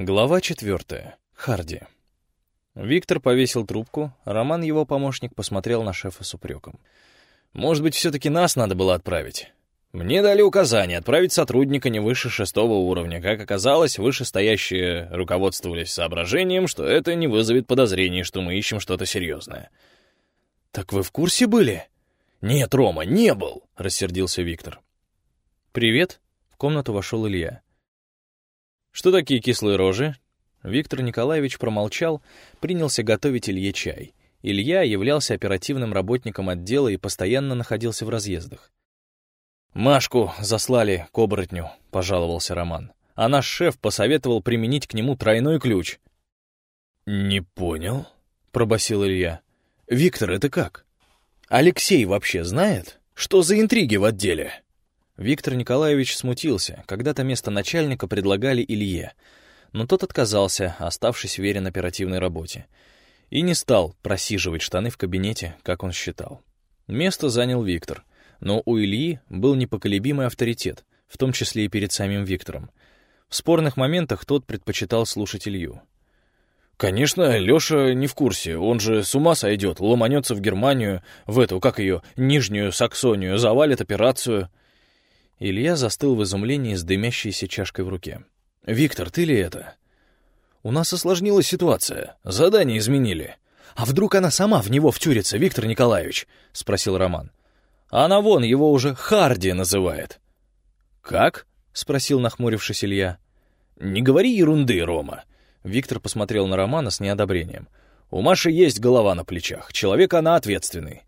Глава четвертая. Харди. Виктор повесил трубку, Роман, его помощник, посмотрел на шефа с упреком. «Может быть, все-таки нас надо было отправить? Мне дали указание отправить сотрудника не выше шестого уровня. Как оказалось, вышестоящие руководствовались соображением, что это не вызовет подозрений, что мы ищем что-то серьезное». «Так вы в курсе были?» «Нет, Рома, не был!» — рассердился Виктор. «Привет!» — в комнату вошел Илья. «Что такие кислые рожи?» Виктор Николаевич промолчал, принялся готовить Илье чай. Илья являлся оперативным работником отдела и постоянно находился в разъездах. «Машку заслали к оборотню», — пожаловался Роман. «А наш шеф посоветовал применить к нему тройной ключ». «Не понял», — пробасил Илья. «Виктор, это как? Алексей вообще знает? Что за интриги в отделе?» Виктор Николаевич смутился. Когда-то место начальника предлагали Илье, но тот отказался, оставшись верен оперативной работе. И не стал просиживать штаны в кабинете, как он считал. Место занял Виктор, но у Ильи был непоколебимый авторитет, в том числе и перед самим Виктором. В спорных моментах тот предпочитал слушать Илью. «Конечно, Лёша не в курсе. Он же с ума сойдет, ломанется в Германию, в эту, как ее, Нижнюю Саксонию, завалит операцию». Илья застыл в изумлении с дымящейся чашкой в руке. «Виктор, ты ли это?» «У нас осложнилась ситуация. Задание изменили». «А вдруг она сама в него втюрится, Виктор Николаевич?» — спросил Роман. «Она вон его уже Харди называет». «Как?» — спросил нахмурившись Илья. «Не говори ерунды, Рома». Виктор посмотрел на Романа с неодобрением. «У Маши есть голова на плечах. Человек она ответственный».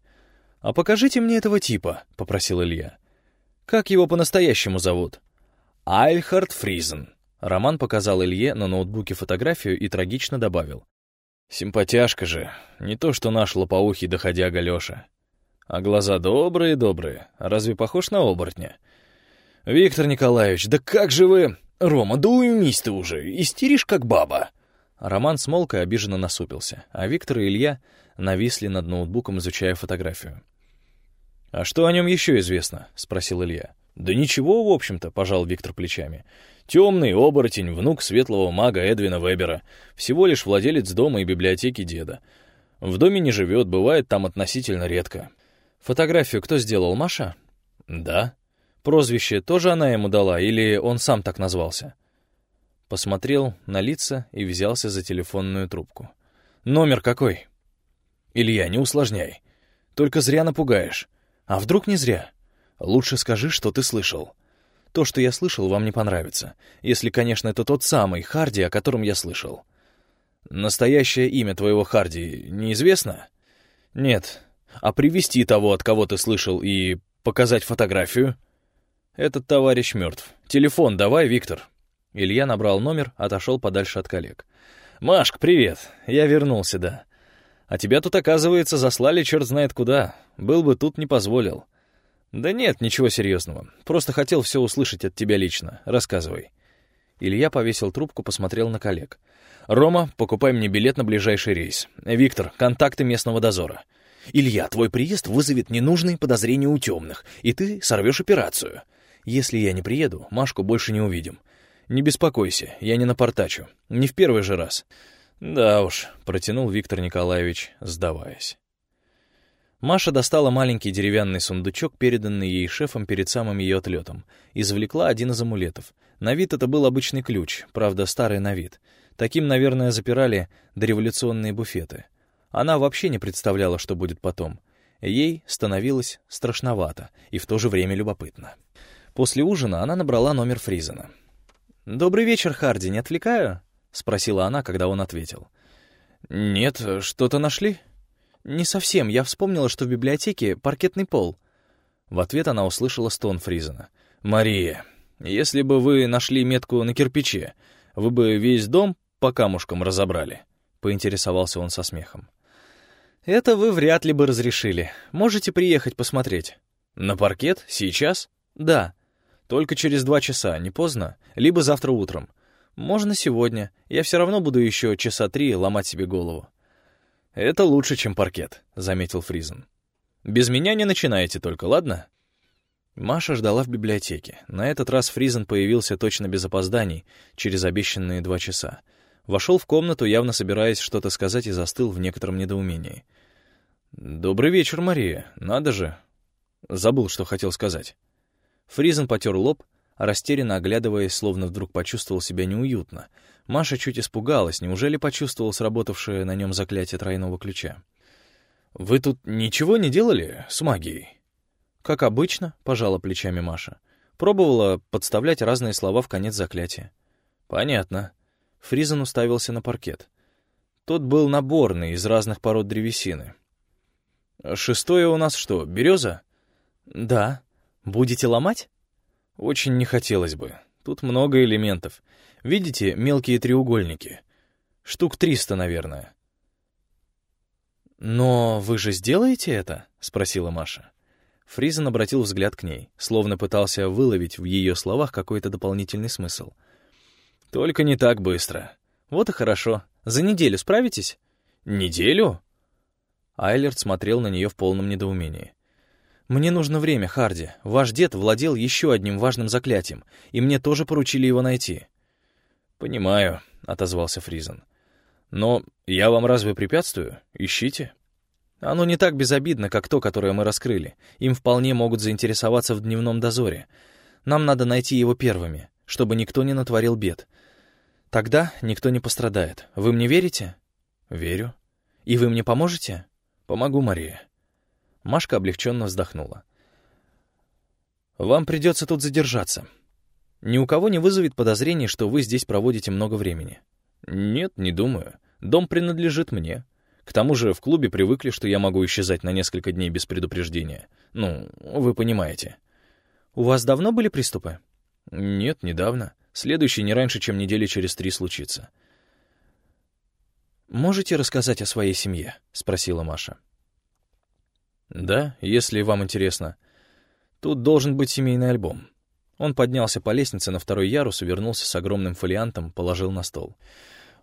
«А покажите мне этого типа», — попросил Илья. Как его по-настоящему зовут? Альхард Фризен. Роман показал Илье на ноутбуке фотографию и трагично добавил. Симпатяшка же, не то что наш лопоухий доходяга Лёша. А глаза добрые-добрые, разве похож на оборотня? Виктор Николаевич, да как же вы... Рома, да уймись ты уже, истеришь как баба. Роман смолк и обиженно насупился, а Виктор и Илья нависли над ноутбуком, изучая фотографию. «А что о нем еще известно?» — спросил Илья. «Да ничего, в общем-то», — пожал Виктор плечами. «Темный оборотень, внук светлого мага Эдвина Вебера, всего лишь владелец дома и библиотеки деда. В доме не живет, бывает там относительно редко». «Фотографию кто сделал, Маша?» «Да». «Прозвище тоже она ему дала, или он сам так назвался?» Посмотрел на лица и взялся за телефонную трубку. «Номер какой?» «Илья, не усложняй. Только зря напугаешь. А вдруг не зря? Лучше скажи, что ты слышал. То, что я слышал, вам не понравится. Если, конечно, это тот самый Харди, о котором я слышал. Настоящее имя твоего Харди неизвестно? Нет. А привести того, от кого ты слышал, и показать фотографию? Этот товарищ мертв. Телефон давай, Виктор. Илья набрал номер, отошел подальше от коллег. «Машка, привет. Я вернулся, да. А тебя тут, оказывается, заслали черт знает куда. Был бы тут, не позволил. Да нет, ничего серьезного. Просто хотел все услышать от тебя лично. Рассказывай. Илья повесил трубку, посмотрел на коллег. «Рома, покупай мне билет на ближайший рейс. Виктор, контакты местного дозора. Илья, твой приезд вызовет ненужные подозрения у темных, и ты сорвешь операцию. Если я не приеду, Машку больше не увидим. Не беспокойся, я не напортачу. Не в первый же раз. «Да уж», — протянул Виктор Николаевич, сдаваясь. Маша достала маленький деревянный сундучок, переданный ей шефом перед самым ее отлетом. Извлекла один из амулетов. На вид это был обычный ключ, правда, старый на вид. Таким, наверное, запирали дореволюционные буфеты. Она вообще не представляла, что будет потом. Ей становилось страшновато и в то же время любопытно. После ужина она набрала номер Фризена. «Добрый вечер, Харди, не отвлекаю?» — спросила она, когда он ответил. «Нет, что-то нашли?» «Не совсем. Я вспомнила, что в библиотеке паркетный пол». В ответ она услышала стон Фризена. «Мария, если бы вы нашли метку на кирпиче, вы бы весь дом по камушкам разобрали?» — поинтересовался он со смехом. «Это вы вряд ли бы разрешили. Можете приехать посмотреть». «На паркет? Сейчас?» «Да. Только через два часа, не поздно? Либо завтра утром. Можно сегодня. Я все равно буду еще часа три ломать себе голову. Это лучше, чем паркет, заметил Фризен. Без меня не начинайте только, ладно? Маша ждала в библиотеке. На этот раз Фризен появился точно без опозданий, через обещанные два часа. Вошел в комнату, явно собираясь что-то сказать, и застыл в некотором недоумении. «Добрый вечер, Мария. Надо же». Забыл, что хотел сказать. Фризен потер лоб, растерянно оглядываясь, словно вдруг почувствовал себя неуютно. Маша чуть испугалась, неужели почувствовал сработавшее на нем заклятие тройного ключа? «Вы тут ничего не делали с магией?» «Как обычно», — пожала плечами Маша. Пробовала подставлять разные слова в конец заклятия. «Понятно». Фризен уставился на паркет. Тот был наборный, из разных пород древесины. «Шестое у нас что, береза?» «Да. Будете ломать?» «Очень не хотелось бы. Тут много элементов. Видите, мелкие треугольники? Штук триста, наверное». «Но вы же сделаете это?» — спросила Маша. Фризен обратил взгляд к ней, словно пытался выловить в ее словах какой-то дополнительный смысл. «Только не так быстро. Вот и хорошо. За неделю справитесь?» «Неделю?» Айлерт смотрел на нее в полном недоумении. «Мне нужно время, Харди. Ваш дед владел еще одним важным заклятием, и мне тоже поручили его найти». «Понимаю», — отозвался Фризен. «Но я вам разве препятствую? Ищите». Оно не так безобидно, как то, которое мы раскрыли. Им вполне могут заинтересоваться в дневном дозоре. Нам надо найти его первыми, чтобы никто не натворил бед. Тогда никто не пострадает. Вы мне верите? Верю. И вы мне поможете? Помогу, Мария. Машка облегченно вздохнула. Вам придется тут задержаться. Ни у кого не вызовет подозрений, что вы здесь проводите много времени. Нет, не думаю. Дом принадлежит мне. К тому же в клубе привыкли, что я могу исчезать на несколько дней без предупреждения. Ну, вы понимаете. У вас давно были приступы? Нет, недавно. Следующий не раньше, чем недели через три случится. «Можете рассказать о своей семье?» — спросила Маша. «Да, если вам интересно. Тут должен быть семейный альбом». Он поднялся по лестнице на второй ярус и вернулся с огромным фолиантом, положил на стол.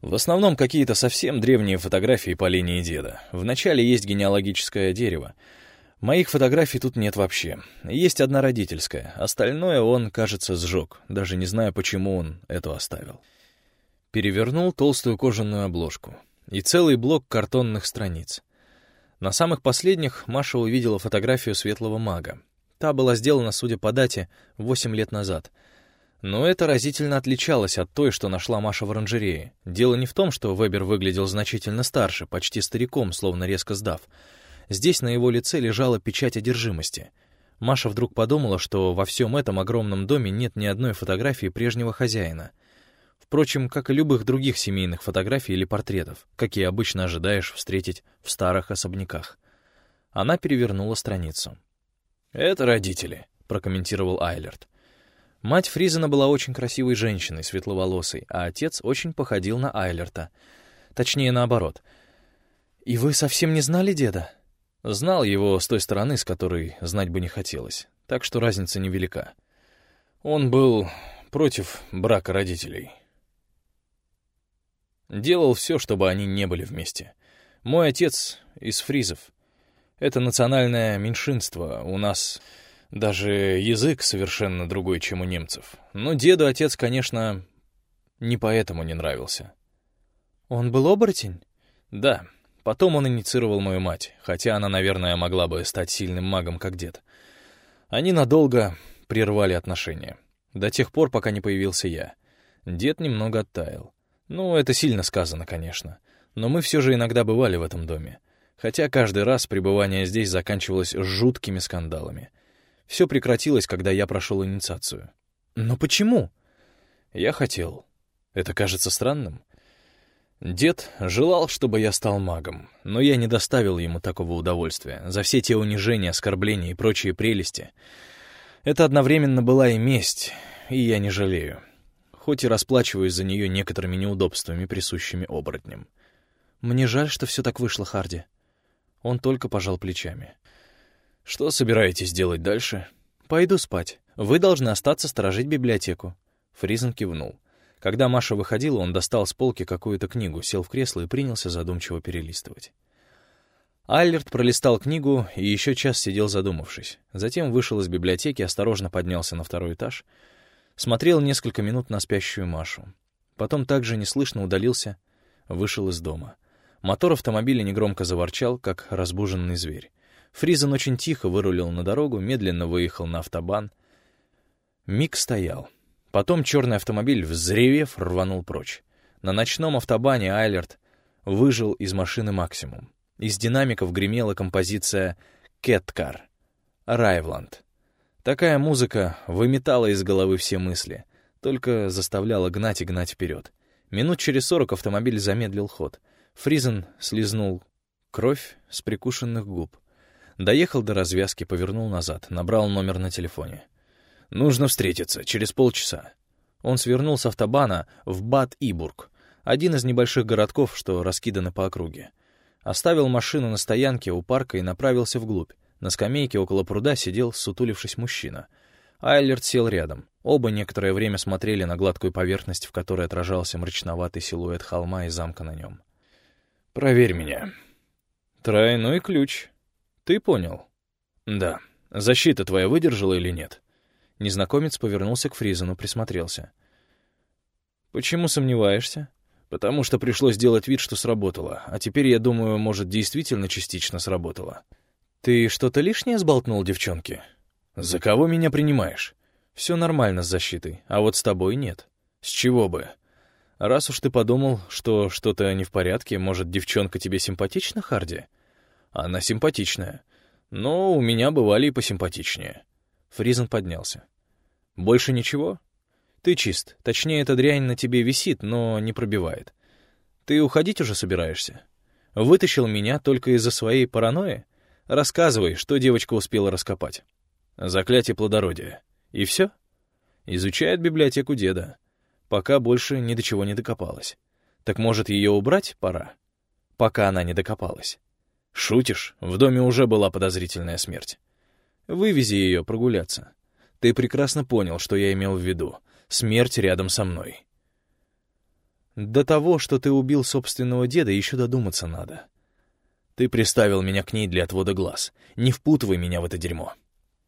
В основном какие-то совсем древние фотографии по линии деда. Вначале есть генеалогическое дерево. Моих фотографий тут нет вообще. Есть одна родительская. Остальное он, кажется, сжег, даже не знаю, почему он эту оставил. Перевернул толстую кожаную обложку. И целый блок картонных страниц. На самых последних Маша увидела фотографию светлого мага. Та была сделана, судя по дате, 8 лет назад — но это разительно отличалось от той, что нашла Маша в оранжерее. Дело не в том, что Вебер выглядел значительно старше, почти стариком, словно резко сдав. Здесь на его лице лежала печать одержимости. Маша вдруг подумала, что во всем этом огромном доме нет ни одной фотографии прежнего хозяина. Впрочем, как и любых других семейных фотографий или портретов, какие обычно ожидаешь встретить в старых особняках. Она перевернула страницу. «Это родители», — прокомментировал Айлерт. Мать Фризена была очень красивой женщиной, светловолосой, а отец очень походил на Айлерта. Точнее, наоборот. «И вы совсем не знали деда?» Знал его с той стороны, с которой знать бы не хотелось, так что разница невелика. Он был против брака родителей. Делал все, чтобы они не были вместе. Мой отец из фризов. Это национальное меньшинство. У нас даже язык совершенно другой, чем у немцев. Но деду отец, конечно, не поэтому не нравился. «Он был оборотень?» «Да. Потом он инициировал мою мать, хотя она, наверное, могла бы стать сильным магом, как дед. Они надолго прервали отношения. До тех пор, пока не появился я. Дед немного оттаял. Ну, это сильно сказано, конечно. Но мы все же иногда бывали в этом доме. Хотя каждый раз пребывание здесь заканчивалось жуткими скандалами. Все прекратилось, когда я прошел инициацию. Но почему? Я хотел. Это кажется странным. Дед желал, чтобы я стал магом, но я не доставил ему такого удовольствия за все те унижения, оскорбления и прочие прелести. Это одновременно была и месть, и я не жалею, хоть и расплачиваюсь за нее некоторыми неудобствами, присущими оборотням. Мне жаль, что все так вышло, Харди. Он только пожал плечами. «Что собираетесь делать дальше?» «Пойду спать. Вы должны остаться сторожить библиотеку». Фризен кивнул. Когда Маша выходила, он достал с полки какую-то книгу, сел в кресло и принялся задумчиво перелистывать. Айлерт пролистал книгу и еще час сидел задумавшись. Затем вышел из библиотеки, осторожно поднялся на второй этаж, смотрел несколько минут на спящую Машу. Потом также неслышно удалился, вышел из дома. Мотор автомобиля негромко заворчал, как разбуженный зверь. Фризен очень тихо вырулил на дорогу, медленно выехал на автобан. Миг стоял. Потом черный автомобиль, взревев, рванул прочь. На ночном автобане Айлерт выжил из машины максимум. Из динамиков гремела композиция «Кеткар» «Райвланд». Такая музыка выметала из головы все мысли, только заставляла гнать и гнать вперед. Минут через сорок автомобиль замедлил ход. Фризен слезнул кровь с прикушенных губ. Доехал до развязки, повернул назад, набрал номер на телефоне. «Нужно встретиться, через полчаса». Он свернул с автобана в Бад-Ибург, один из небольших городков, что раскиданы по округе. Оставил машину на стоянке у парка и направился вглубь. На скамейке около пруда сидел, сутулившись, мужчина. Айлерт сел рядом. Оба некоторое время смотрели на гладкую поверхность, в которой отражался мрачноватый силуэт холма и замка на нем. «Проверь меня». «Тройной ключ. Ты понял?» «Да. Защита твоя выдержала или нет?» Незнакомец повернулся к Фризену, присмотрелся. «Почему сомневаешься?» Потому что пришлось делать вид, что сработало. А теперь, я думаю, может, действительно частично сработало. Ты что-то лишнее сболтнул, девчонки? За кого меня принимаешь? Все нормально с защитой, а вот с тобой нет. С чего бы? Раз уж ты подумал, что что-то не в порядке, может, девчонка тебе симпатична, Харди? Она симпатичная. Но у меня бывали и посимпатичнее. Фризен поднялся. Больше ничего? Ты чист. Точнее, эта дрянь на тебе висит, но не пробивает. Ты уходить уже собираешься? Вытащил меня только из-за своей паранойи? Рассказывай, что девочка успела раскопать. Заклятие плодородия. И все? Изучает библиотеку деда. Пока больше ни до чего не докопалась. Так может, ее убрать пора? Пока она не докопалась. Шутишь? В доме уже была подозрительная смерть. Вывези ее прогуляться. Ты прекрасно понял, что я имел в виду смерть рядом со мной. До того, что ты убил собственного деда, еще додуматься надо. Ты приставил меня к ней для отвода глаз. Не впутывай меня в это дерьмо.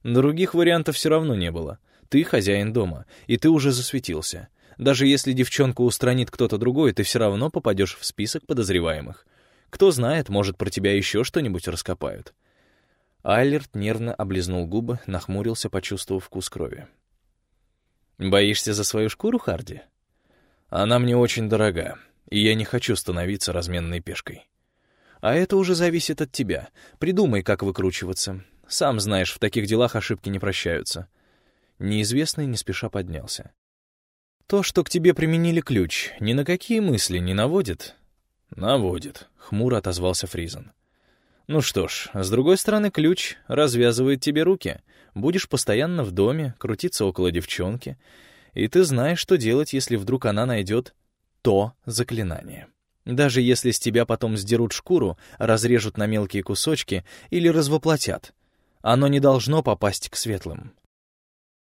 Других вариантов все равно не было. Ты хозяин дома, и ты уже засветился. Даже если девчонку устранит кто-то другой, ты все равно попадешь в список подозреваемых. Кто знает, может, про тебя еще что-нибудь раскопают. Айлерт нервно облизнул губы, нахмурился, почувствовав вкус крови. Боишься за свою шкуру, Харди? Она мне очень дорога, и я не хочу становиться разменной пешкой. А это уже зависит от тебя. Придумай, как выкручиваться. Сам знаешь, в таких делах ошибки не прощаются. Неизвестный не спеша поднялся. То, что к тебе применили ключ, ни на какие мысли не наводит? Наводит, хмуро отозвался Фризен. Ну что ж, с другой стороны, ключ развязывает тебе руки. Будешь постоянно в доме, крутиться около девчонки, и ты знаешь, что делать, если вдруг она найдет то заклинание. Даже если с тебя потом сдерут шкуру, разрежут на мелкие кусочки или развоплотят, оно не должно попасть к светлым.